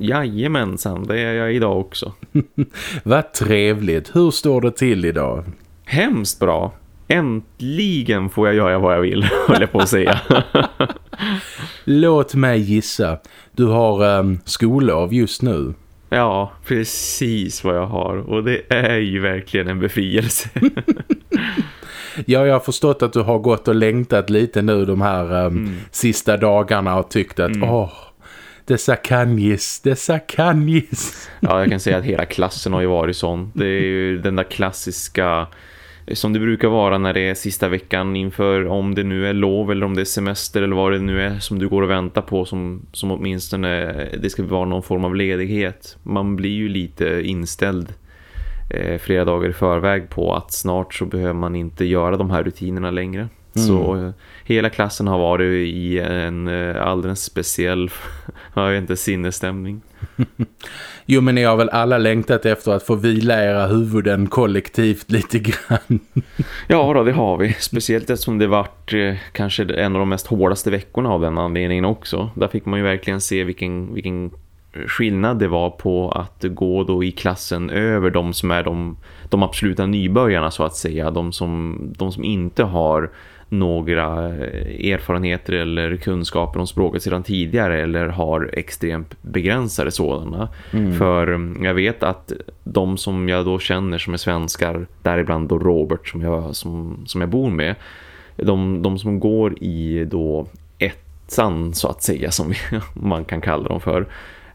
Jajamensan, det är jag idag också. Vad trevligt. Hur står det till idag? Hemskt bra. Äntligen får jag göra vad jag vill, håller på att säga. Låt mig gissa. Du har um, skollov just nu. Ja, precis vad jag har. Och det är ju verkligen en befrielse. ja, jag har förstått att du har gått och längtat lite nu de här um, mm. sista dagarna och tyckt att, mm. åh, dessa kanjis, dessa kanjis. Ja, jag kan säga att hela klassen har ju varit sån. Det är ju den där klassiska som det brukar vara när det är sista veckan inför om det nu är lov eller om det är semester eller vad det nu är som du går och väntar på som, som åtminstone det ska vara någon form av ledighet. Man blir ju lite inställd eh, flera dagar i förväg på att snart så behöver man inte göra de här rutinerna längre. Mm. Så hela klassen har varit i en eh, alldeles speciell jag vet inte, sinnesstämning. jo men ni har väl alla längtat efter att få vila era huvuden kollektivt lite grann. ja då, det har vi. Speciellt eftersom det varit eh, kanske en av de mest hårdaste veckorna av den anledningen också. Där fick man ju verkligen se vilken, vilken skillnad det var på att gå då i klassen över de som är de, de absoluta nybörjarna så att säga. De som, de som inte har några erfarenheter eller kunskaper om språket sedan tidigare eller har extremt begränsade sådana. Mm. För mm, jag vet att de som jag då känner som är svenskar, däribland då Robert som jag, som, som jag bor med, de, de som går i då ettan så att säga som man kan kalla dem för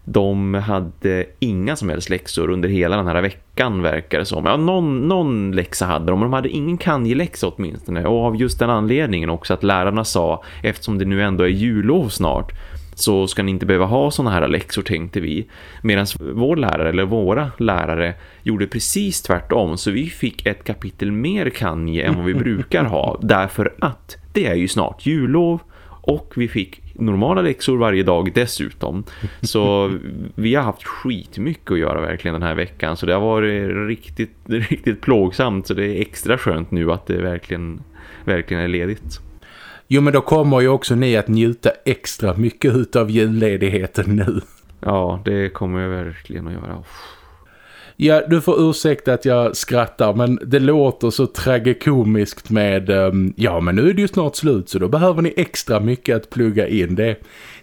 de hade inga som helst läxor under hela den här veckan verkar det som. Ja, någon, någon läxa hade de, men de hade ingen kanjeläxa åtminstone. Och av just den anledningen också att lärarna sa, eftersom det nu ändå är jullov snart, så ska ni inte behöva ha såna här läxor tänkte vi. Medan vår lärare eller våra lärare gjorde precis tvärtom så vi fick ett kapitel mer kanje än vad vi brukar ha. Därför att det är ju snart jullov och vi fick normala läxor varje dag dessutom. Så vi har haft skitmycket att göra verkligen den här veckan. Så det har varit riktigt, riktigt plågsamt. Så det är extra skönt nu att det verkligen, verkligen är ledigt. Jo men då kommer ju också ni att njuta extra mycket av julledigheten nu. Ja, det kommer jag verkligen att göra. Ja, du får ursäkta att jag skrattar men det låter så tragikomiskt med um, ja men nu är det ju snart slut så då behöver ni extra mycket att plugga in. Det,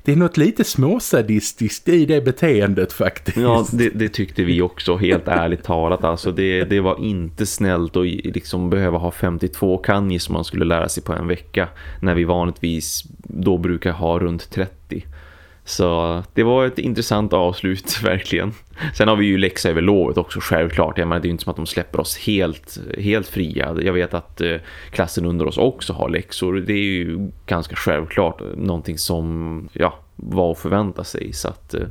det är något lite småsadistiskt i det beteendet faktiskt. Ja, det, det tyckte vi också helt ärligt talat. Alltså det, det var inte snällt att liksom behöva ha 52 kanji som man skulle lära sig på en vecka när vi vanligtvis då brukar ha runt 30. Så det var ett intressant avslut, verkligen. Sen har vi ju läxa över lovet också, självklart. Jag menar, det är ju inte som att de släpper oss helt, helt fria. Jag vet att eh, klassen under oss också har läxor. Det är ju ganska självklart någonting som ja, var att förvänta sig. Så att, eh,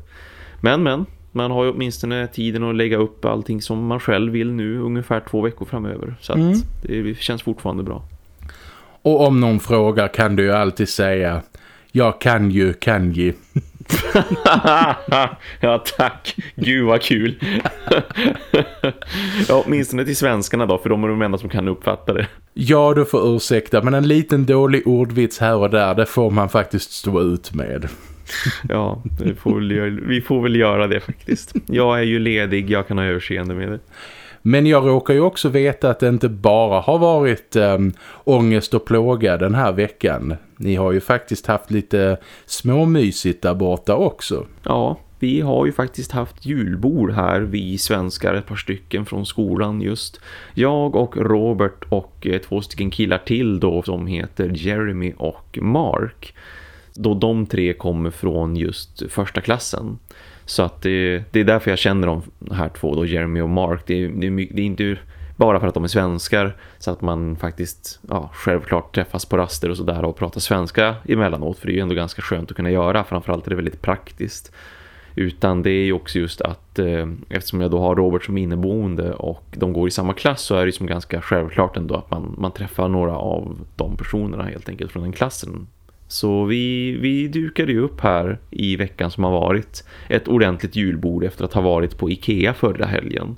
men, men, man har ju åtminstone tiden att lägga upp allting som man själv vill nu ungefär två veckor framöver. Så mm. det känns fortfarande bra. Och om någon frågar kan du ju alltid säga jag kan ju kanji. ja, tack. Gud vad kul. ja, åtminstone till svenskarna då, för de är de enda som kan uppfatta det. Ja, du får ursäkta, men en liten dålig ordvits här och där, det får man faktiskt stå ut med. ja, får vi får väl göra det faktiskt. Jag är ju ledig, jag kan ha överseende med det. Men jag råkar ju också veta att det inte bara har varit äm, ångest och plåga den här veckan. Ni har ju faktiskt haft lite småmysigt där borta också. Ja, vi har ju faktiskt haft julbord här, vi svenskar, ett par stycken från skolan just. Jag och Robert och eh, två stycken killar till då som heter Jeremy och Mark. Då de tre kommer från just första klassen. Så att det, det är därför jag känner de här två då, Jeremy och Mark. Det är, det det är inte bara för att de är svenskar så att man faktiskt ja, självklart träffas på raster och sådär och pratar svenska emellanåt för det är ju ändå ganska skönt att kunna göra framförallt är det väldigt praktiskt. Utan det är ju också just att eh, eftersom jag då har Robert som inneboende och de går i samma klass så är det ju som ganska självklart ändå att man, man träffar några av de personerna helt enkelt från den klassen. Så vi, vi dukade ju upp här i veckan som har varit ett ordentligt julbord efter att ha varit på Ikea förra helgen.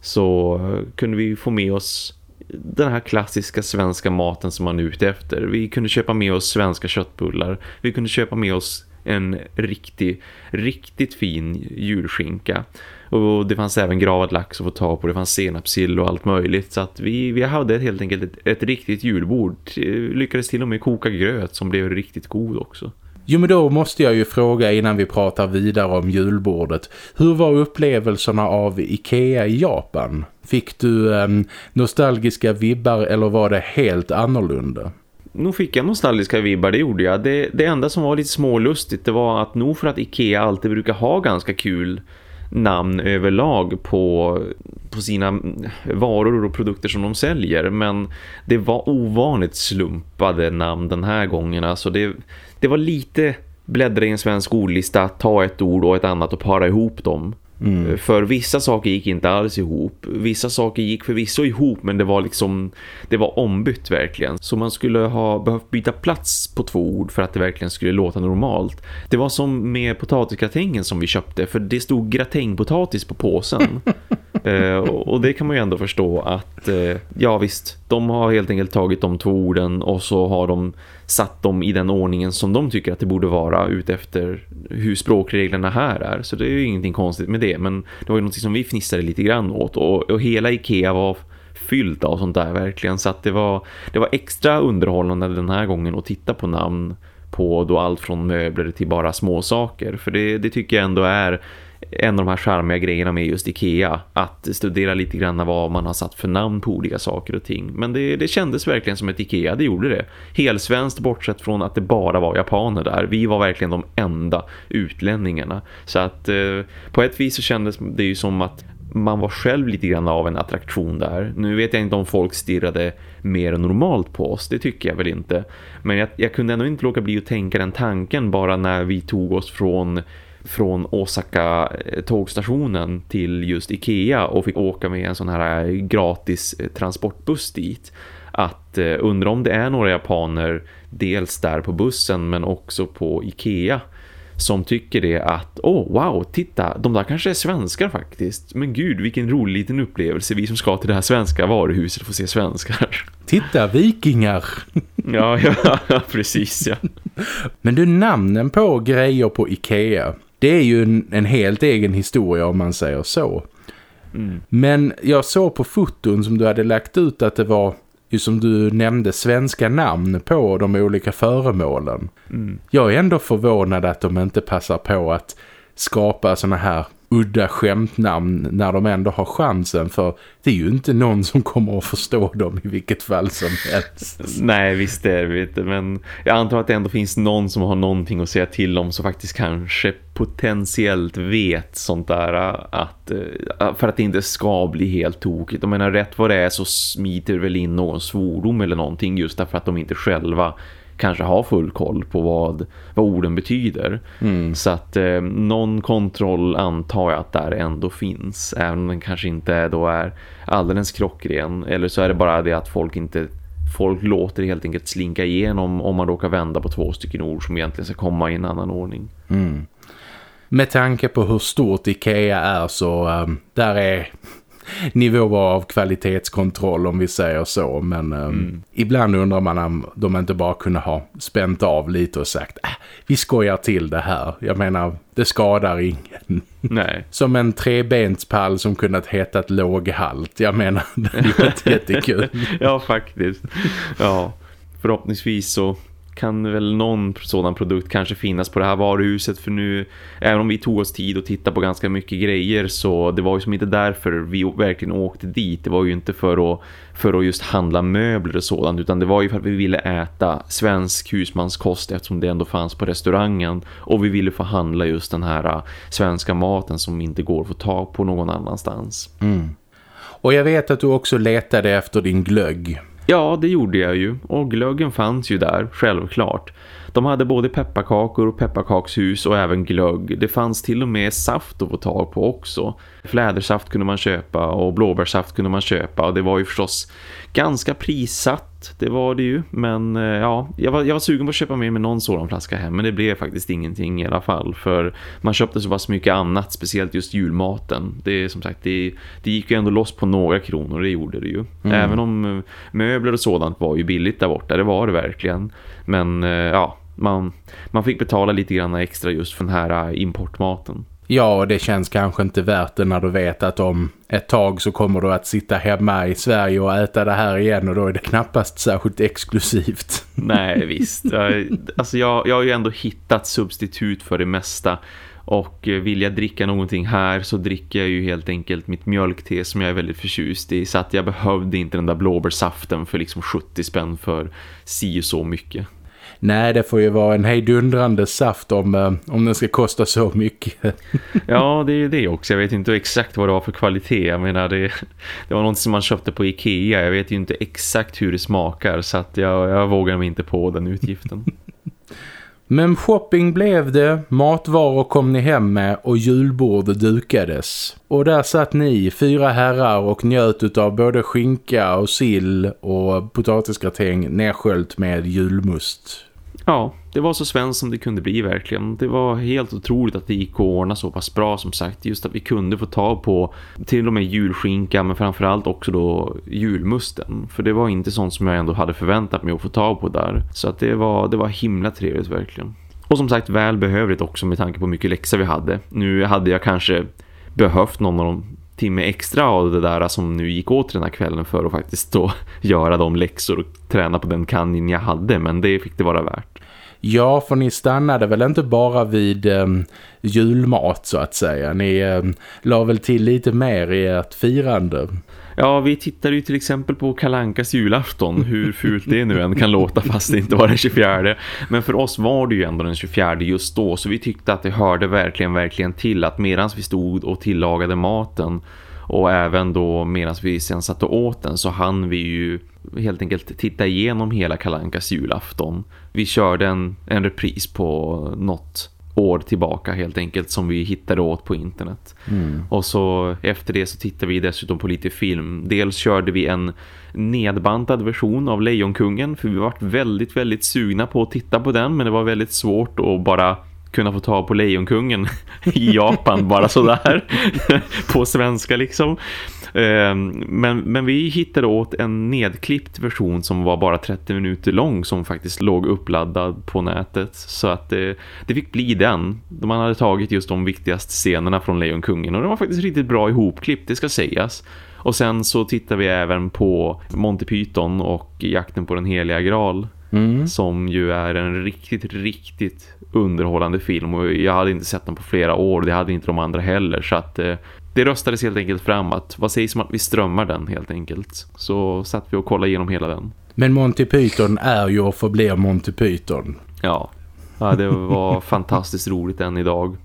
Så eh, kunde vi få med oss den här klassiska svenska maten som man är ute efter. Vi kunde köpa med oss svenska köttbullar. Vi kunde köpa med oss en riktig, riktigt fin julskinka. Och det fanns även gravad lax att få ta på. Det fanns senapsill och allt möjligt. Så att vi, vi hade helt enkelt ett, ett riktigt julbord. Lyckades till och med koka gröt som blev riktigt god också. Jo men då måste jag ju fråga innan vi pratar vidare om julbordet. Hur var upplevelserna av Ikea i Japan? Fick du um, nostalgiska vibbar eller var det helt annorlunda? nog fick jag nostalgiska vibbar, det gjorde jag. Det, det enda som var lite smålustigt det var att nog för att Ikea alltid brukar ha ganska kul namn överlag på, på sina varor och produkter som de säljer. Men det var ovanligt slumpade namn den här gången. Alltså det, det var lite bläddra i en svensk ordlista, ta ett ord och ett annat och para ihop dem. Mm. För vissa saker gick inte alls ihop. Vissa saker gick förvisso ihop men det var liksom det var ombytt verkligen. Så man skulle ha behövt byta plats på två ord för att det verkligen skulle låta normalt. Det var som med potatisgratängen som vi köpte för det stod gratängpotatis på påsen. Eh, och det kan man ju ändå förstå att eh, ja visst, de har helt enkelt tagit de två orden och så har de satt dem i den ordningen som de tycker att det borde vara utefter hur språkreglerna här är. Så det är ju ingenting konstigt med det. Men det var ju någonting som vi fnissade lite grann åt. Och, och hela Ikea var fyllt av sånt där verkligen. Så att det var, det var extra underhållande den här gången att titta på namn på då allt från möbler till bara små saker. För det, det tycker jag ändå är en av de här charmiga grejerna med just Ikea. Att studera lite grann vad man har satt för namn på olika saker och ting. Men det, det kändes verkligen som ett Ikea, det gjorde det. Helsvenskt bortsett från att det bara var japaner där. Vi var verkligen de enda utlänningarna. Så att eh, på ett vis så kändes det ju som att man var själv lite grann av en attraktion där. Nu vet jag inte om folk stirrade mer än normalt på oss, det tycker jag väl inte. Men jag, jag kunde ändå inte låta bli att tänka den tanken bara när vi tog oss från från Osaka eh, tågstationen till just Ikea och fick åka med en sån här eh, gratis eh, transportbuss dit. Att eh, undra om det är några japaner dels där på bussen men också på Ikea som tycker det att, åh oh, wow, titta, de där kanske är svenskar faktiskt. Men gud, vilken rolig liten upplevelse vi som ska till det här svenska varuhuset får se svenskar. Titta, vikingar! ja, ja, precis, ja. Men du, namnen på grejer på Ikea, det är ju en, en helt egen historia om man säger så. Mm. Men jag såg på foton som du hade lagt ut att det var ju som du nämnde svenska namn på de olika föremålen. Mm. Jag är ändå förvånad att de inte passar på att skapa såna här udda skämtnamn när de ändå har chansen för det är ju inte någon som kommer att förstå dem i vilket fall som helst. Nej visst är det inte men jag antar att det ändå finns någon som har någonting att säga till om som faktiskt kanske potentiellt vet sånt där äh, att äh, för att det inte ska bli helt tokigt. Jag menar rätt vad det är så smiter väl in någon svordom eller någonting just därför att de inte själva kanske har full koll på vad, vad orden betyder. Mm. Så att eh, någon kontroll antar jag att där ändå finns. Även om den kanske inte då är alldeles krockren. Eller så är det bara det att folk inte folk låter helt enkelt slinka igenom om man råkar vända på två stycken ord som egentligen ska komma i en annan ordning. Mm. Med tanke på hur stort Ikea är så um, där är nivåer av kvalitetskontroll om vi säger så. Men um, mm. ibland undrar man om de inte bara kunde ha spänt av lite och sagt äh, vi skojar till det här. Jag menar, det skadar ingen. Nej. Som en trebenspall som kunnat heta ett låghalt. Jag menar, det är jättekul. ja, faktiskt. Ja, förhoppningsvis så kan väl någon sådan produkt kanske finnas på det här varuhuset för nu, även om vi tog oss tid att titta på ganska mycket grejer så det var ju som inte därför vi verkligen åkte dit. Det var ju inte för att, för att just handla möbler och sådant utan det var ju för att vi ville äta svensk husmanskost eftersom det ändå fanns på restaurangen och vi ville få handla just den här äh, svenska maten som inte går att få tag på någon annanstans. Mm. Och jag vet att du också letade efter din glögg. Ja, det gjorde jag ju. Och glöggen fanns ju där, självklart. De hade både pepparkakor och pepparkakshus och även glögg. Det fanns till och med saft att få tag på också. Flädersaft kunde man köpa och blåbärsaft kunde man köpa. Och det var ju förstås ganska prissatt. Det var det ju. Men eh, ja, jag var, jag var sugen på att köpa med mig någon sådan flaska hem. Men det blev faktiskt ingenting i alla fall. För man köpte så pass mycket annat. Speciellt just julmaten. Det som sagt, det, det gick ju ändå loss på några kronor. Det gjorde det ju. Mm. Även om eh, möbler och sådant var ju billigt där borta. Det var det verkligen. Men eh, ja, man, man fick betala lite grann extra just för den här importmaten. Ja, det känns kanske inte värt det när du vet att om ett tag så kommer du att sitta hemma i Sverige och äta det här igen och då är det knappast särskilt exklusivt. Nej, visst. alltså jag, jag har ju ändå hittat substitut för det mesta och eh, vill jag dricka någonting här så dricker jag ju helt enkelt mitt mjölkte som jag är väldigt förtjust i. Så att jag behövde inte den där blåbärsaften för liksom 70 spänn för si och så mycket. Nej, det får ju vara en hejdundrande saft om, eh, om den ska kosta så mycket. ja, det är ju det också. Jag vet inte exakt vad det var för kvalitet. Jag menar, det, det var något som man köpte på Ikea. Jag vet ju inte exakt hur det smakar så att jag, jag vågar mig inte på den utgiften. Men shopping blev det, matvaror kom ni hem med och julbord dukades. Och där satt ni, fyra herrar och njöt av både skinka och sill och potatisgratäng nedsköljt med julmust. Ja, det var så svenskt som det kunde bli verkligen. Det var helt otroligt att det gick att ordna så pass bra som sagt. Just att vi kunde få tag på till och med julskinka men framförallt också då julmusten. För det var inte sånt som jag ändå hade förväntat mig att få tag på där. Så att det var, det var himla trevligt verkligen. Och som sagt väl behövligt också med tanke på hur mycket läxa vi hade. Nu hade jag kanske behövt någon av de timme extra av det där som nu gick åt den här kvällen för att faktiskt då göra de läxor och träna på den kanin jag hade men det fick det vara värt. Ja, för ni stannade väl inte bara vid eh, julmat så att säga. Ni eh, la väl till lite mer i ert firande. Ja, vi tittade ju till exempel på Kalankas julafton, hur fult det nu än kan låta fast det inte var den 24. Men för oss var det ju ändå den 24 just då, så vi tyckte att det hörde verkligen, verkligen till att medan vi stod och tillagade maten och även då medan vi sen satt och åt den så hann vi ju helt enkelt titta igenom hela Kalankas julafton. Vi körde en, en repris på något år tillbaka helt enkelt som vi hittade åt på internet. Mm. Och så efter det så tittade vi dessutom på lite film. Dels körde vi en nedbantad version av Lejonkungen för vi var väldigt väldigt sugna på att titta på den men det var väldigt svårt att bara kunna få ta på Lejonkungen i Japan bara sådär på svenska liksom. Ehm, men, men vi hittade åt en nedklippt version som var bara 30 minuter lång som faktiskt låg uppladdad på nätet. Så att det, det fick bli den. Man hade tagit just de viktigaste scenerna från Lejonkungen och den var faktiskt riktigt bra ihopklippt, det ska sägas. Och sen så tittar vi även på Monty Python och Jakten på den heliga graal. Mm. Som ju är en riktigt, riktigt underhållande film. Och jag hade inte sett den på flera år. Det hade inte de andra heller. Så att eh, det röstades helt enkelt fram att vad sägs om att vi strömmar den helt enkelt. Så satt vi och kollade igenom hela den. Men Monty Python är ju och förblir Monty Python. Ja, ja det var fantastiskt roligt än idag.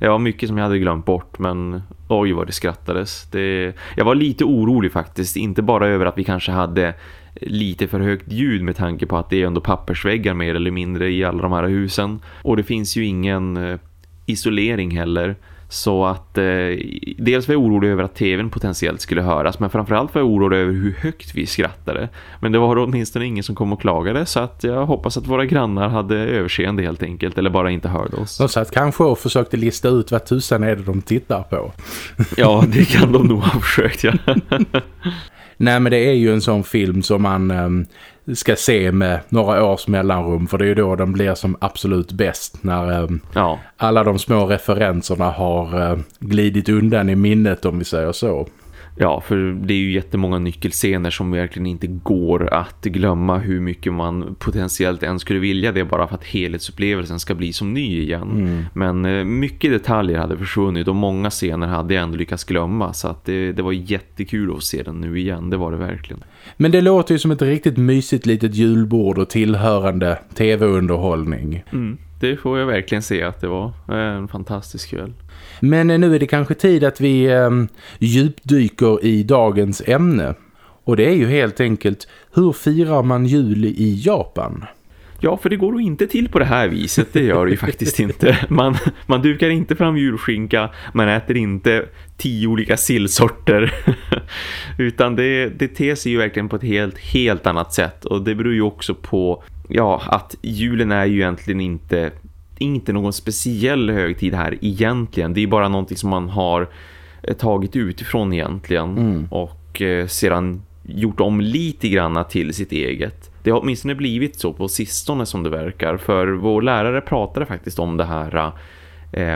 Det var mycket som jag hade glömt bort men oj vad det skrattades. Det, jag var lite orolig faktiskt, inte bara över att vi kanske hade lite för högt ljud med tanke på att det är ändå pappersväggar mer eller mindre i alla de här husen. Och det finns ju ingen eh, isolering heller. Så att eh, dels var jag orolig över att tvn potentiellt skulle höras men framförallt var jag orolig över hur högt vi skrattade. Men det var åtminstone ingen som kom och klagade så att jag hoppas att våra grannar hade överseende helt enkelt eller bara inte hörde oss. De satt kanske och försökte lista ut vad tusan är det de tittar på. ja, det kan de nog ha försökt, ja. Nej men det är ju en sån film som man um, ska se med några års mellanrum för det är ju då den blir som absolut bäst när um, ja. alla de små referenserna har uh, glidit undan i minnet om vi säger så. Ja, för det är ju jättemånga nyckelscener som verkligen inte går att glömma hur mycket man potentiellt än skulle vilja det bara för att helhetsupplevelsen ska bli som ny igen. Mm. Men eh, mycket detaljer hade försvunnit och många scener hade jag ändå lyckats glömma så att det, det var jättekul att se den nu igen, det var det verkligen. Men det låter ju som ett riktigt mysigt litet julbord och tillhörande tv-underhållning. Mm, det får jag verkligen se att det var en fantastisk kväll. Men nu är det kanske tid att vi eh, djupdyker i dagens ämne. Och det är ju helt enkelt, hur firar man jul i Japan? Ja, för det går inte till på det här viset. Det gör det ju faktiskt inte. Man, man dukar inte fram julskinka. Man äter inte tio olika sillsorter. Utan det, det ter sig ju verkligen på ett helt, helt annat sätt. Och det beror ju också på ja, att julen är ju egentligen inte, inte någon speciell högtid här egentligen. Det är bara någonting som man har eh, tagit utifrån egentligen. Mm. Och eh, sedan gjort om lite granna till sitt eget. Det har åtminstone blivit så på sistone som det verkar. För vår lärare pratade faktiskt om det här eh,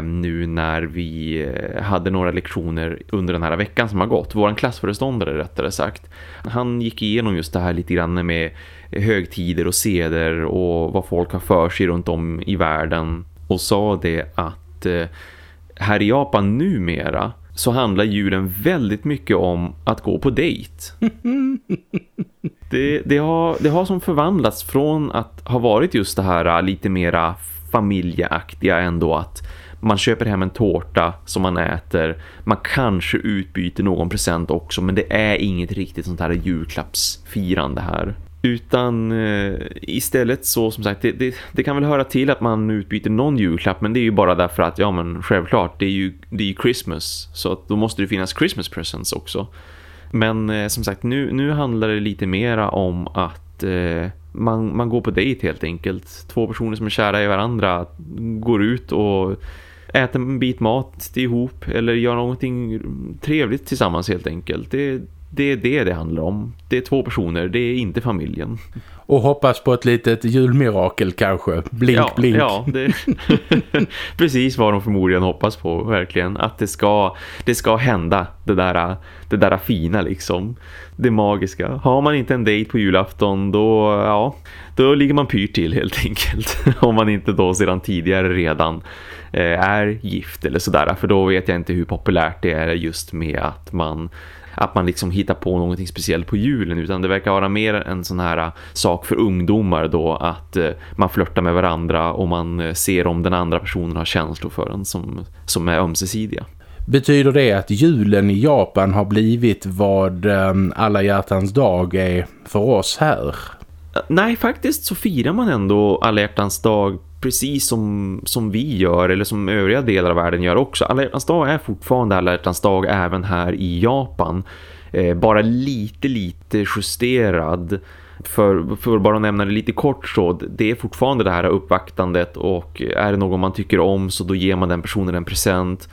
nu när vi eh, hade några lektioner under den här veckan som har gått. Vår klassföreståndare rättare sagt. Han gick igenom just det här lite grann med högtider och seder och vad folk har för sig runt om i världen. Och sa det att eh, här i Japan numera så handlar julen väldigt mycket om att gå på dejt. det, det, har, det har som förvandlats från att ha varit just det här lite mera familjeaktiga ändå att man köper hem en tårta som man äter. Man kanske utbyter någon present också men det är inget riktigt sånt här julklappsfirande här. Utan eh, istället så som sagt, det, det, det, kan väl höra till att man utbyter någon julklapp men det är ju bara därför att, ja men självklart, det är ju, det är ju Christmas så att då måste det finnas Christmas presents också. Men eh, som sagt, nu, nu handlar det lite mera om att eh, man, man går på dejt helt enkelt. Två personer som är kära i varandra går ut och äter en bit mat ihop eller gör någonting trevligt tillsammans helt enkelt. Det, det är det det handlar om. Det är två personer, det är inte familjen. Och hoppas på ett litet julmirakel kanske. Blink, ja, blink. Ja, det precis vad de förmodligen hoppas på, verkligen. Att det ska, det ska hända, det där, det där fina liksom. Det magiska. Har man inte en dejt på julafton, då, ja, då ligger man pyrt till helt enkelt. Om man inte då sedan tidigare redan är gift eller sådär. För då vet jag inte hur populärt det är just med att man att man liksom hittar på någonting speciellt på julen utan det verkar vara mer en sån här äh, sak för ungdomar då att äh, man flörtar med varandra och man ser om den andra personen har känslor för en som, som är ömsesidiga. Betyder det att julen i Japan har blivit vad ähm, alla hjärtans dag är för oss här? Nej, faktiskt så firar man ändå alla hjärtans dag precis som, som vi gör eller som övriga delar av världen gör också. Alla hjärtans dag är fortfarande alla hjärtans dag även här i Japan. Eh, bara lite lite justerad. För, för bara att nämna det lite kort så det är fortfarande det här uppvaktandet och är det någon man tycker om så då ger man den personen en present.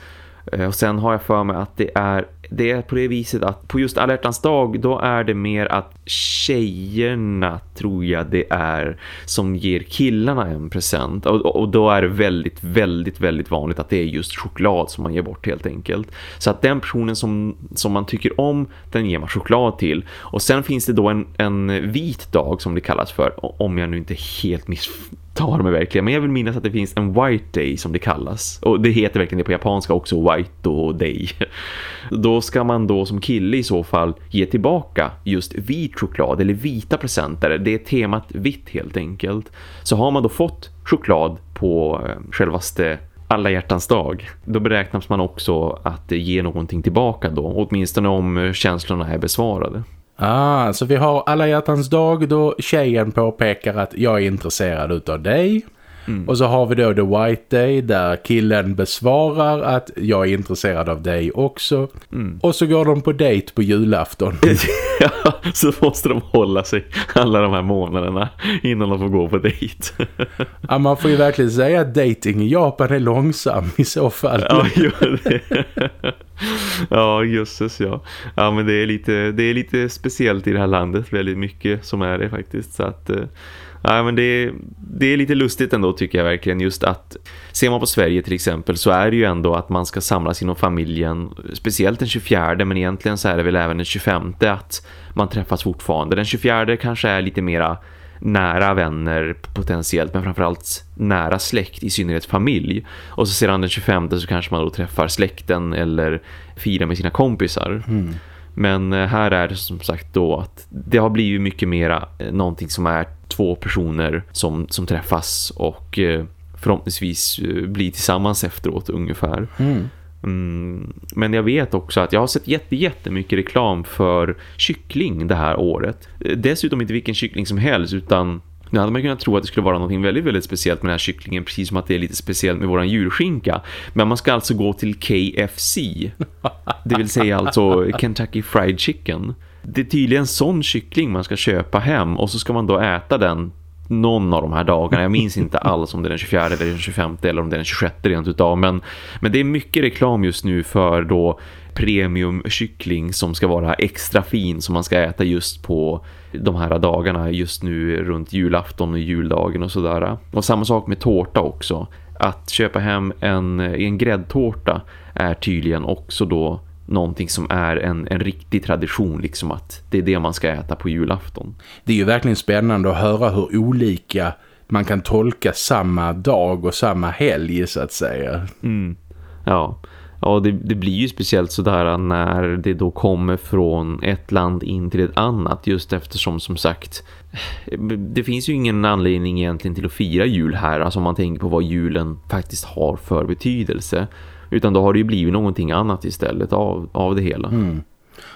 Eh, och sen har jag för mig att det är det är på det viset att på just alla dag då är det mer att tjejerna tror jag det är som ger killarna en present och, och då är det väldigt, väldigt, väldigt vanligt att det är just choklad som man ger bort helt enkelt. Så att den personen som, som man tycker om den ger man choklad till och sen finns det då en, en vit dag som det kallas för om jag nu inte helt miss tar mig verkligen. Men jag vill minnas att det finns en White Day som det kallas. Och det heter verkligen det på japanska också, White Day. Då ska man då som kille i så fall ge tillbaka just vit choklad eller vita presenter. Det är temat vitt helt enkelt. Så har man då fått choklad på eh, självaste alla hjärtans dag. Då beräknas man också att ge någonting tillbaka då. Åtminstone om eh, känslorna är besvarade. Ah, så vi har alla hjärtans dag då tjejen påpekar att jag är intresserad utav dig. Mm. Och så har vi då The White Day där killen besvarar att jag är intresserad av dig också. Mm. Och så går de på dejt på julafton. ja, så måste de hålla sig alla de här månaderna innan de får gå på dejt. ja, man får ju verkligen säga att dating i Japan är långsam i så fall. ja, gör det. ja, jösses ja. Ja, men det är, lite, det är lite speciellt i det här landet. Väldigt mycket som är det faktiskt. Så att... Ja, men det, det är lite lustigt ändå tycker jag verkligen just att ser man på Sverige till exempel så är det ju ändå att man ska samlas inom familjen speciellt den 24 men egentligen så är det väl även den 25 att man träffas fortfarande. Den 24 kanske är lite mera nära vänner potentiellt men framförallt nära släkt i synnerhet familj. Och så sedan den 25 så kanske man då träffar släkten eller firar med sina kompisar. Mm. Men eh, här är det som sagt då att det har blivit mycket mera eh, någonting som är två personer som, som träffas och eh, förhoppningsvis blir tillsammans efteråt ungefär. Mm. Mm, men jag vet också att jag har sett jätte, jättemycket reklam för kyckling det här året. Dessutom inte vilken kyckling som helst utan nu hade man kunnat tro att det skulle vara något väldigt, väldigt speciellt med den här kycklingen precis som att det är lite speciellt med våran julskinka. Men man ska alltså gå till KFC. Det vill säga alltså Kentucky Fried Chicken. Det är tydligen sån kyckling man ska köpa hem och så ska man då äta den någon av de här dagarna. Jag minns inte alls om det är den 24 eller den 25 eller om det är den 26 rent utav. Men, men det är mycket reklam just nu för då premiumkyckling som ska vara extra fin som man ska äta just på de här dagarna just nu runt julafton och juldagen och sådär. Och samma sak med tårta också. Att köpa hem en, en gräddtårta är tydligen också då någonting som är en, en riktig tradition liksom att det är det man ska äta på julafton. Det är ju verkligen spännande att höra hur olika man kan tolka samma dag och samma helg så att säga. Mm. Ja, ja det, det, blir ju speciellt sådär när det då kommer från ett land in till ett annat just eftersom som sagt det finns ju ingen anledning egentligen till att fira jul här alltså om man tänker på vad julen faktiskt har för betydelse. Utan då har det ju blivit någonting annat istället av, av det hela. Mm.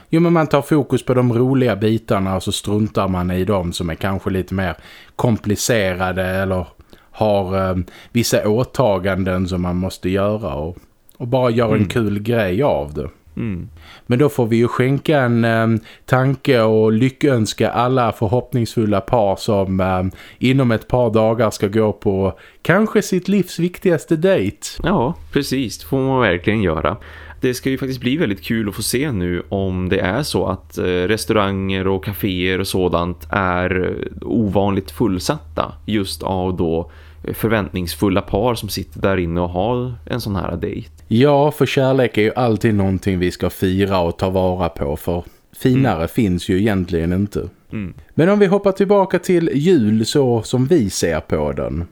Jo men man tar fokus på de roliga bitarna och så struntar man i dem som är kanske lite mer komplicerade eller har eh, vissa åtaganden som man måste göra och, och bara gör mm. en kul grej av det. Mm. Men då får vi ju skänka en eh, tanke och lyckönska alla förhoppningsfulla par som eh, inom ett par dagar ska gå på kanske sitt livs viktigaste dejt. Ja, precis. Det får man verkligen göra. Det ska ju faktiskt bli väldigt kul att få se nu om det är så att eh, restauranger och kaféer och sådant är eh, ovanligt fullsatta just av då förväntningsfulla par som sitter där inne och har en sån här dejt. Ja, för kärlek är ju alltid någonting vi ska fira och ta vara på för finare mm. finns ju egentligen inte. Mm. Men om vi hoppar tillbaka till jul så som vi ser på den.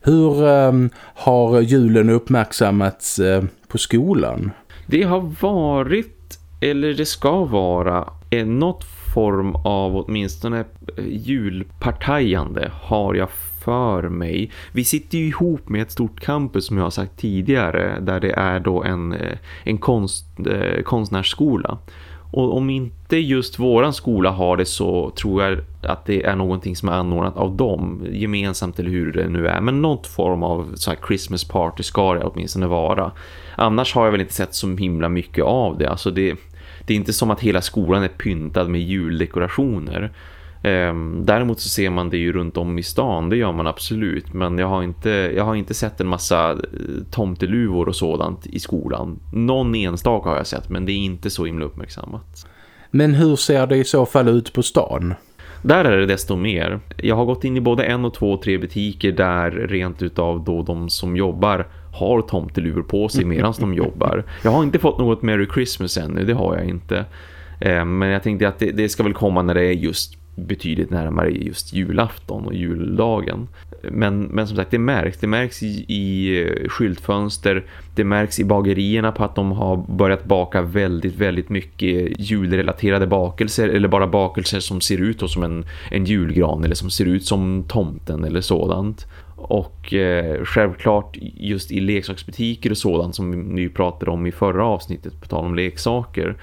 Hur um, har julen uppmärksammats uh, på skolan? Det har varit, eller det ska vara, något form av åtminstone eh, julpartajande har jag för mig. Vi sitter ju ihop med ett stort campus som jag har sagt tidigare där det är då en, eh, en konst, eh, konstnärsskola. Och om inte just våran skola har det så tror jag att det är någonting som är anordnat av dem gemensamt eller hur det nu är. Men något form av så Christmas party ska det åtminstone vara. Annars har jag väl inte sett så himla mycket av det. Alltså det, det är inte som att hela skolan är pyntad med juldekorationer. Um, däremot så ser man det ju runt om i stan, det gör man absolut. Men jag har inte, jag har inte sett en massa eh, tomteluvor och sådant i skolan. Någon enstaka har jag sett, men det är inte så himla uppmärksammat. Men hur ser det i så fall ut på stan? Där är det desto mer. Jag har gått in i både en och två och tre butiker där rent utav då de som jobbar har tomteluvor på sig medan de jobbar. Jag har inte fått något Merry Christmas ännu, det har jag inte. Ehm, men jag tänkte att det, det, ska väl komma när det är just betydligt närmare just julafton och juldagen. Men, men som sagt, det märks. Det märks i, i skyltfönster. Det märks i bagerierna på att de har börjat baka väldigt, väldigt mycket julrelaterade bakelser. Eller bara bakelser som ser ut som en, en julgran eller som ser ut som tomten eller sådant. Och eh, självklart just i leksaksbutiker och sådant som vi pratade om i förra avsnittet på tal om leksaker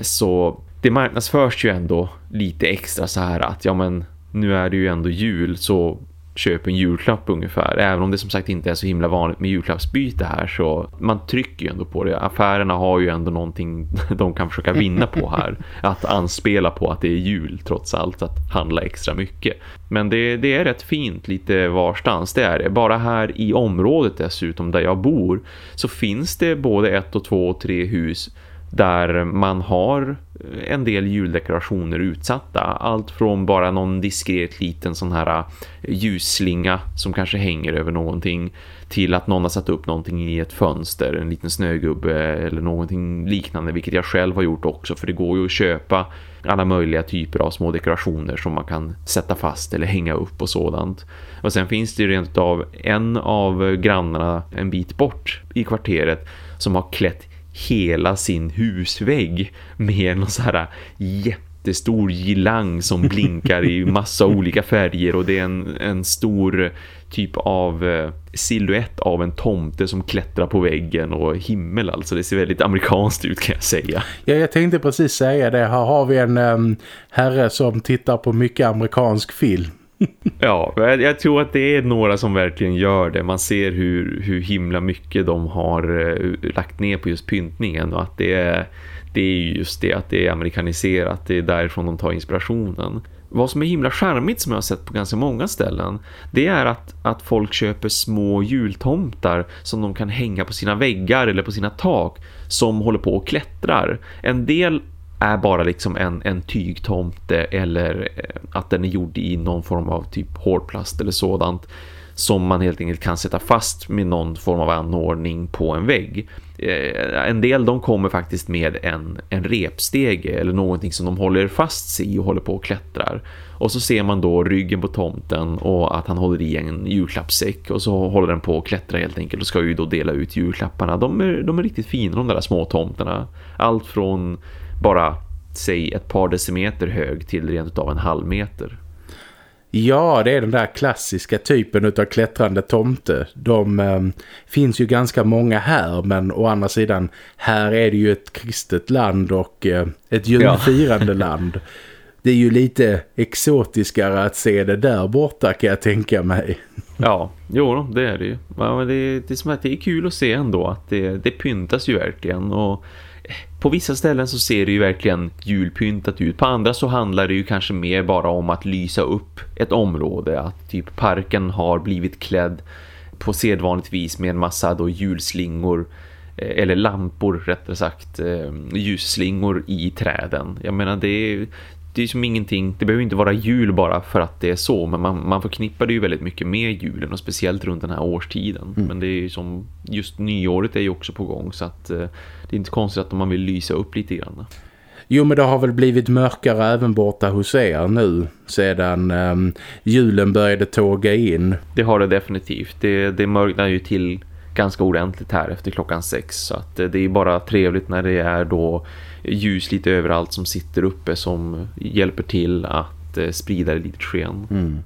så det marknadsförs ju ändå lite extra så här att ja men nu är det ju ändå jul så köp en julklapp ungefär. Även om det som sagt inte är så himla vanligt med julklappsbyte här så man trycker ju ändå på det. Affärerna har ju ändå någonting de kan försöka vinna på här. Att anspela på att det är jul trots allt att handla extra mycket. Men det, det är rätt fint lite varstans det är det. Bara här i området dessutom där jag bor så finns det både ett och två och tre hus där man har en del juldekorationer utsatta. Allt från bara någon diskret liten sån här eh, ljusslinga som kanske hänger över någonting till att någon har satt upp någonting i ett fönster, en liten snögubbe eller någonting liknande, vilket jag själv har gjort också för det går ju att köpa alla möjliga typer av små dekorationer som man kan sätta fast eller hänga upp och sådant. Och sen finns det ju rent av en av grannarna en bit bort i kvarteret som har klätt hela sin husvägg med någon så här jättestor gilang som blinkar i massa olika färger och det är en, en stor typ av eh, silhuett av en tomte som klättrar på väggen och himmel alltså. Det ser väldigt amerikanskt ut kan jag säga. Ja, jag tänkte precis säga det. Här har vi en um, herre som tittar på mycket amerikansk film. ja, jag, jag, tror att det är några som verkligen gör det. Man ser hur, hur himla mycket de har uh, lagt ner på just pyntningen och att det är, det är just det att det är amerikaniserat. Det är därifrån de tar inspirationen vad som är himla charmigt som jag har sett på ganska många ställen det är att, att folk köper små jultomtar som de kan hänga på sina väggar eller på sina tak som håller på och klättrar. En del är bara liksom en, en tygtomte eller eh, att den är gjord i någon form av typ hårdplast eller sådant som man helt enkelt kan sätta fast med någon form av anordning på en vägg. Eh, en del de kommer faktiskt med en, en repstege eller någonting som de håller fast sig i och håller på och klättrar. Och så ser man då ryggen på tomten och att han håller i en julklappssäck och så håller den på att klättra helt enkelt och ska ju då dela ut julklapparna. De är, de är riktigt fina de där små tomterna. Allt från bara säg ett par decimeter hög till rent av en halv meter. Ja, det är den där klassiska typen av klättrande tomte. De eh, finns ju ganska många här, men å andra sidan, här är det ju ett kristet land och eh, ett julfirande ja. land. Det är ju lite exotiskare att se det där borta kan jag tänka mig. Ja, jo det är det ju. Men det, det är som att det är kul att se ändå att det, det pyntas ju verkligen och på vissa ställen så ser det ju verkligen julpyntat ut. På andra så handlar det ju kanske mer bara om att lysa upp ett område. Att typ parken har blivit klädd på sedvanligt vis med en massa då julslingor eh, eller lampor rättare sagt eh, ljusslingor i träden. Jag menar det är, det är som ingenting, det behöver inte vara jul bara för att det är så, men man, man förknippar det ju väldigt mycket med julen och speciellt runt den här årstiden. Mm. Men det är ju som, just nyåret är ju också på gång så att eh, det är inte konstigt att man vill lysa upp lite grann. Jo men det har väl blivit mörkare även borta hos er nu sedan um, julen började tåga in. Det har det definitivt. Det, det mörknar ju till ganska ordentligt här efter klockan sex så att eh, det är bara trevligt när det är då ljus lite överallt som sitter uppe som hjälper till att eh, sprida det lite sken. Mm.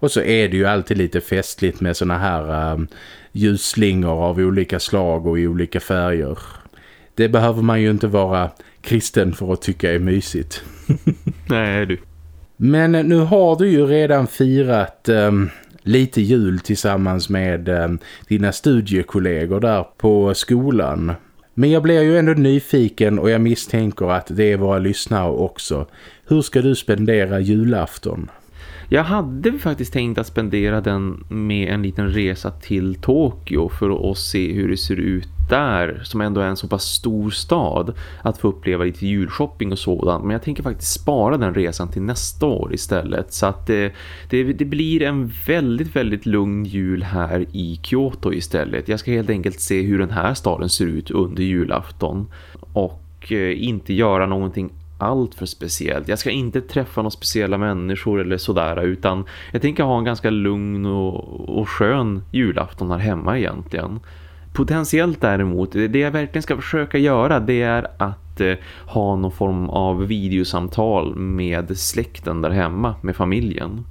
Och så är det ju alltid lite festligt med såna här um, ljusslingor av olika slag och i olika färger. Det behöver man ju inte vara kristen för att tycka är mysigt. Nej du. Men nu har du ju redan firat um, lite jul tillsammans med um, dina studiekollegor där på skolan. Men jag blir ju ändå nyfiken och jag misstänker att det är våra lyssnare också. Hur ska du spendera julafton? Jag hade faktiskt tänkt att spendera den med en liten resa till Tokyo för att se hur det ser ut där som ändå är en så pass stor stad att få uppleva lite julshopping och sådant. Men jag tänker faktiskt spara den resan till nästa år istället. Så att det, det, det blir en väldigt, väldigt lugn jul här i Kyoto istället. Jag ska helt enkelt se hur den här staden ser ut under julafton. Och eh, inte göra någonting allt för speciellt. Jag ska inte träffa några speciella människor eller sådär utan jag tänker ha en ganska lugn och, och skön julafton här hemma egentligen. Potentiellt däremot, det jag verkligen ska försöka göra det är att eh, ha någon form av videosamtal med släkten där hemma, med familjen.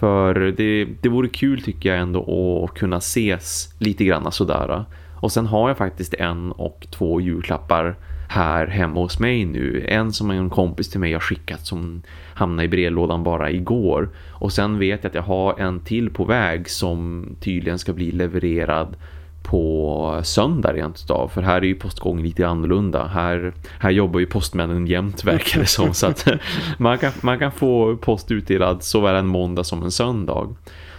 För det, det vore kul tycker jag ändå att kunna ses lite grann sådär. Och sen har jag faktiskt en och två julklappar här hemma hos mig nu. En som en kompis till mig har skickat som hamnade i brevlådan bara igår. Och sen vet jag att jag har en till på väg som tydligen ska bli levererad på söndag rent utav. För här är ju postgången lite annorlunda. Här, här jobbar ju postmännen jämt verkar det som. så att man kan, man kan få post utdelad såväl en måndag som en söndag.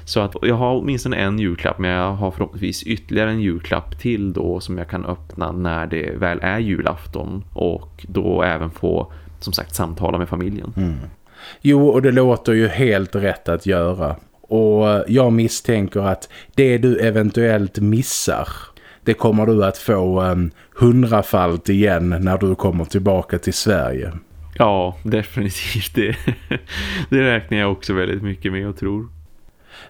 Så att jag har åtminstone en julklapp men jag har förhoppningsvis ytterligare en julklapp till då som jag kan öppna när det väl är julafton och då även få som sagt samtala med familjen. Mm. Jo och det låter ju helt rätt att göra. Och jag misstänker att det du eventuellt missar det kommer du att få um, hundrafalt igen när du kommer tillbaka till Sverige. Ja, definitivt. Det, det räknar jag också väldigt mycket med och tror.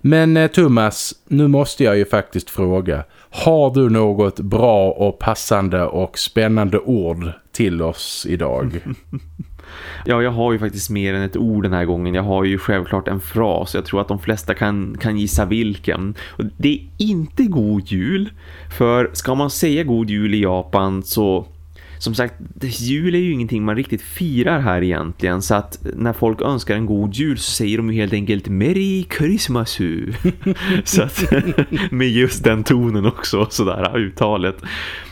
Men eh, Thomas, nu måste jag ju faktiskt fråga. Har du något bra och passande och spännande ord till oss idag? Ja, jag har ju faktiskt mer än ett ord den här gången. Jag har ju självklart en fras. Jag tror att de flesta kan, kan gissa vilken. Och det är inte god jul. För ska man säga god jul i Japan så som sagt, jul är ju ingenting man riktigt firar här egentligen. Så att när folk önskar en god jul så säger de ju helt enkelt Merry Christmas! så att med just den tonen också, sådär uttalet.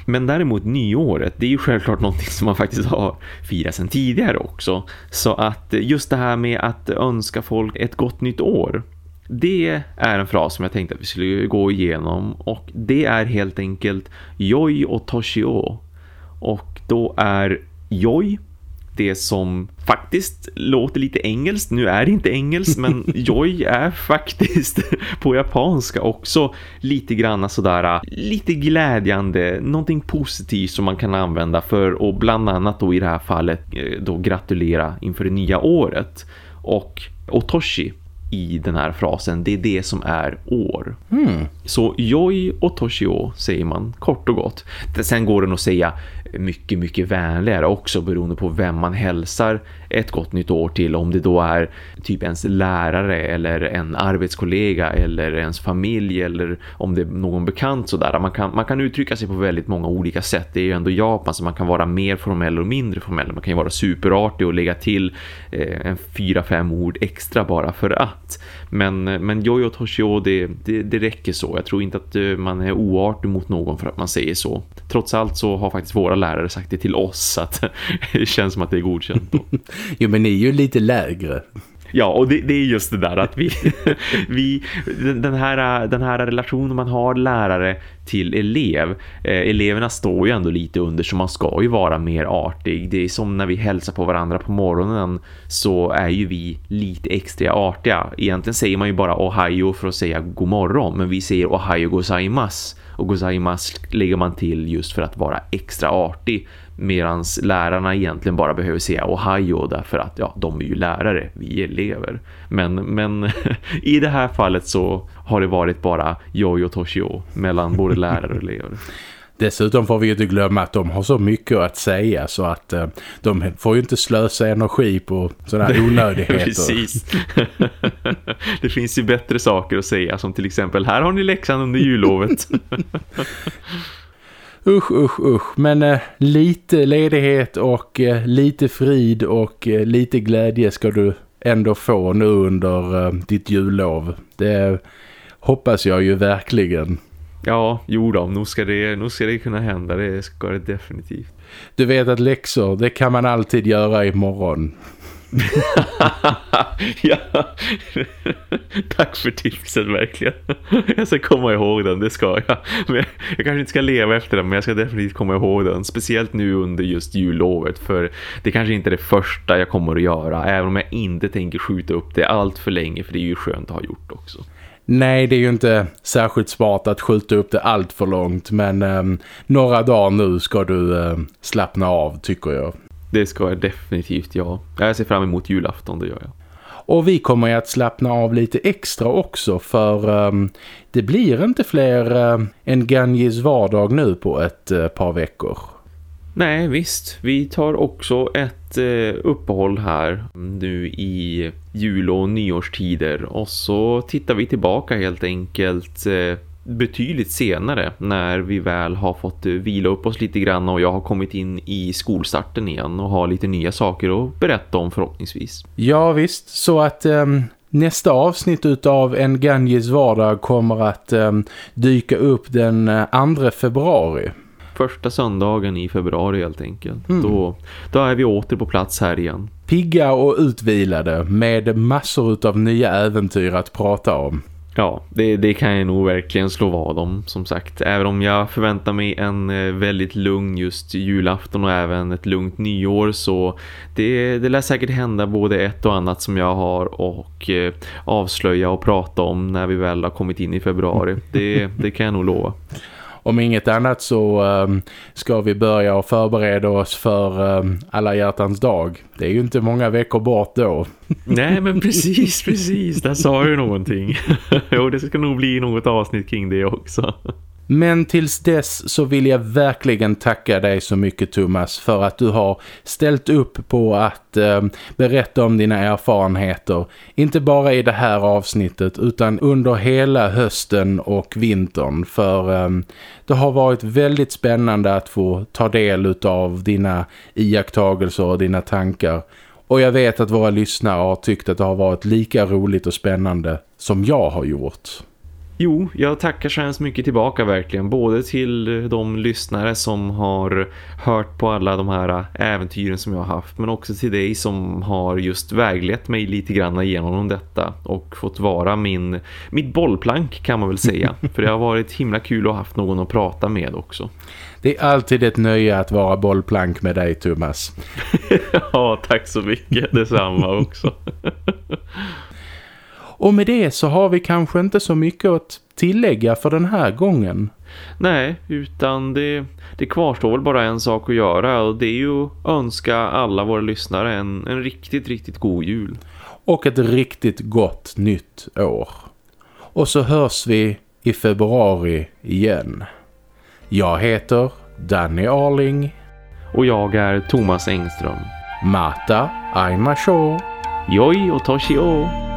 Men däremot nyåret, det är ju självklart någonting som man faktiskt har firat sedan tidigare också. Så att just det här med att önska folk ett gott nytt år det är en fras som jag tänkte att vi skulle gå igenom och det är helt enkelt Joi och Toshio. Och då är Joy det som faktiskt låter lite engelskt. Nu är det inte engelskt men joy är faktiskt på japanska också lite grann sådär lite glädjande, någonting positivt som man kan använda för att bland annat då i det här fallet eh, då gratulera inför det nya året. Och Otoshi i den här frasen, det är det som är år. Mm. Så Joi och Toshio säger man kort och gott. Sen går det att säga mycket, mycket vänligare också beroende på vem man hälsar ett gott nytt år till. Om det då är typ ens lärare eller en arbetskollega eller ens familj eller om det är någon bekant sådär. Man kan, man kan uttrycka sig på väldigt många olika sätt. Det är ju ändå Japan så man kan vara mer formell och mindre formell. Man kan ju vara superartig och lägga till eh, en fyra, fem ord extra bara för att. Men, men Jojo Toshio, det, det, det räcker så. Jag tror inte att eh, man är oartig mot någon för att man säger så. Trots allt så har faktiskt våra lärare sagt det till oss så att det känns som att det är godkänt då. jo men ni är ju lite lägre. Ja, och det, det, är just det där att vi, vi den, här, den här relationen man har lärare till elev. Eh, eleverna står ju ändå lite under så man ska ju vara mer artig. Det är som när vi hälsar på varandra på morgonen så är ju vi lite extra artiga. Egentligen säger man ju bara Ohio för att säga god morgon men vi säger Ohio gozaimasu och gozaimasu lägger man till just för att vara extra artig medan lärarna egentligen bara behöver säga Ohio därför att ja, de är ju lärare, vi är elever. Men, men i det här fallet så har det varit bara Jojo och Toshio mellan både lärare och elever. Dessutom får vi inte glömma att de har så mycket att säga så att eh, de får ju inte slösa energi på sådana onödigheter. Precis. det finns ju bättre saker att säga som till exempel här har ni läxan under jullovet. Usch, usch, usch. Men eh, lite ledighet och eh, lite frid och eh, lite glädje ska du ändå få nu under eh, ditt jullov. Det hoppas jag ju verkligen. Ja, jo då, nog ska, det, nog ska det kunna hända, det ska det definitivt. Du vet att läxor, det kan man alltid göra imorgon. ja. Tack för tipset verkligen. Jag ska komma ihåg den, det ska jag. Men jag, jag kanske inte ska leva efter den, men jag ska definitivt komma ihåg den. Speciellt nu under just jullovet, för det kanske inte är det första jag kommer att göra. Även om jag inte tänker skjuta upp det allt för länge, för det är ju skönt att ha gjort också. Nej, det är ju inte särskilt smart att skjuta upp det allt för långt. Men eh, några dagar nu ska du eh, slappna av, tycker jag. Det ska jag definitivt, ja. Jag ser fram emot julafton, det gör jag. Och vi kommer ju att slappna av lite extra också för um, det blir inte fler uh, än Ganjis vardag nu på ett uh, par veckor. Nej, visst. Vi tar också ett uh, uppehåll här nu i jul- och nyårstider och så tittar vi tillbaka helt enkelt betydligt senare när vi väl har fått vila upp oss lite grann och jag har kommit in i skolstarten igen och har lite nya saker att berätta om förhoppningsvis. Ja visst, så att um, nästa avsnitt av En Ganges vardag kommer att um, dyka upp den 2 februari. Första söndagen i februari helt enkelt. Mm. Då, då är vi åter på plats här igen. Pigga och utvilade med massor av nya äventyr att prata om. Ja, det, det kan jag nog verkligen slå vad om som sagt. Även om jag förväntar mig en eh, väldigt lugn just julafton och även ett lugnt nyår så det, det lär säkert hända både ett och annat som jag har och eh, avslöja och prata om när vi väl har kommit in i februari. Det, det kan jag nog lova om inget annat så um, ska vi börja och förbereda oss för um, alla hjärtans dag. Det är ju inte många veckor bort då. Nej men precis, precis. Där sa ju någonting. jo det ska nog bli något avsnitt kring det också. Men tills dess så vill jag verkligen tacka dig så mycket Thomas för att du har ställt upp på att eh, berätta om dina erfarenheter. Inte bara i det här avsnittet utan under hela hösten och vintern. För eh, det har varit väldigt spännande att få ta del av dina iakttagelser och dina tankar. Och jag vet att våra lyssnare har tyckt att det har varit lika roligt och spännande som jag har gjort. Jo, jag tackar så hemskt mycket tillbaka verkligen. Både till de lyssnare som har hört på alla de här äventyren som jag har haft. Men också till dig som har just väglett mig lite grann igenom detta. Och fått vara min, mitt bollplank kan man väl säga. För det har varit himla kul att ha haft någon att prata med också. Det är alltid ett nöje att vara bollplank med dig Thomas. ja, tack så mycket. Detsamma också. Och med det så har vi kanske inte så mycket att tillägga för den här gången. Nej, utan det, det kvarstår väl bara en sak att göra och det är ju att önska alla våra lyssnare en, en riktigt, riktigt god jul. Och ett riktigt gott nytt år. Och så hörs vi i februari igen. Jag heter Danny Arling. Och jag är Thomas Engström. Mata Aimasho. Joi och Toshio.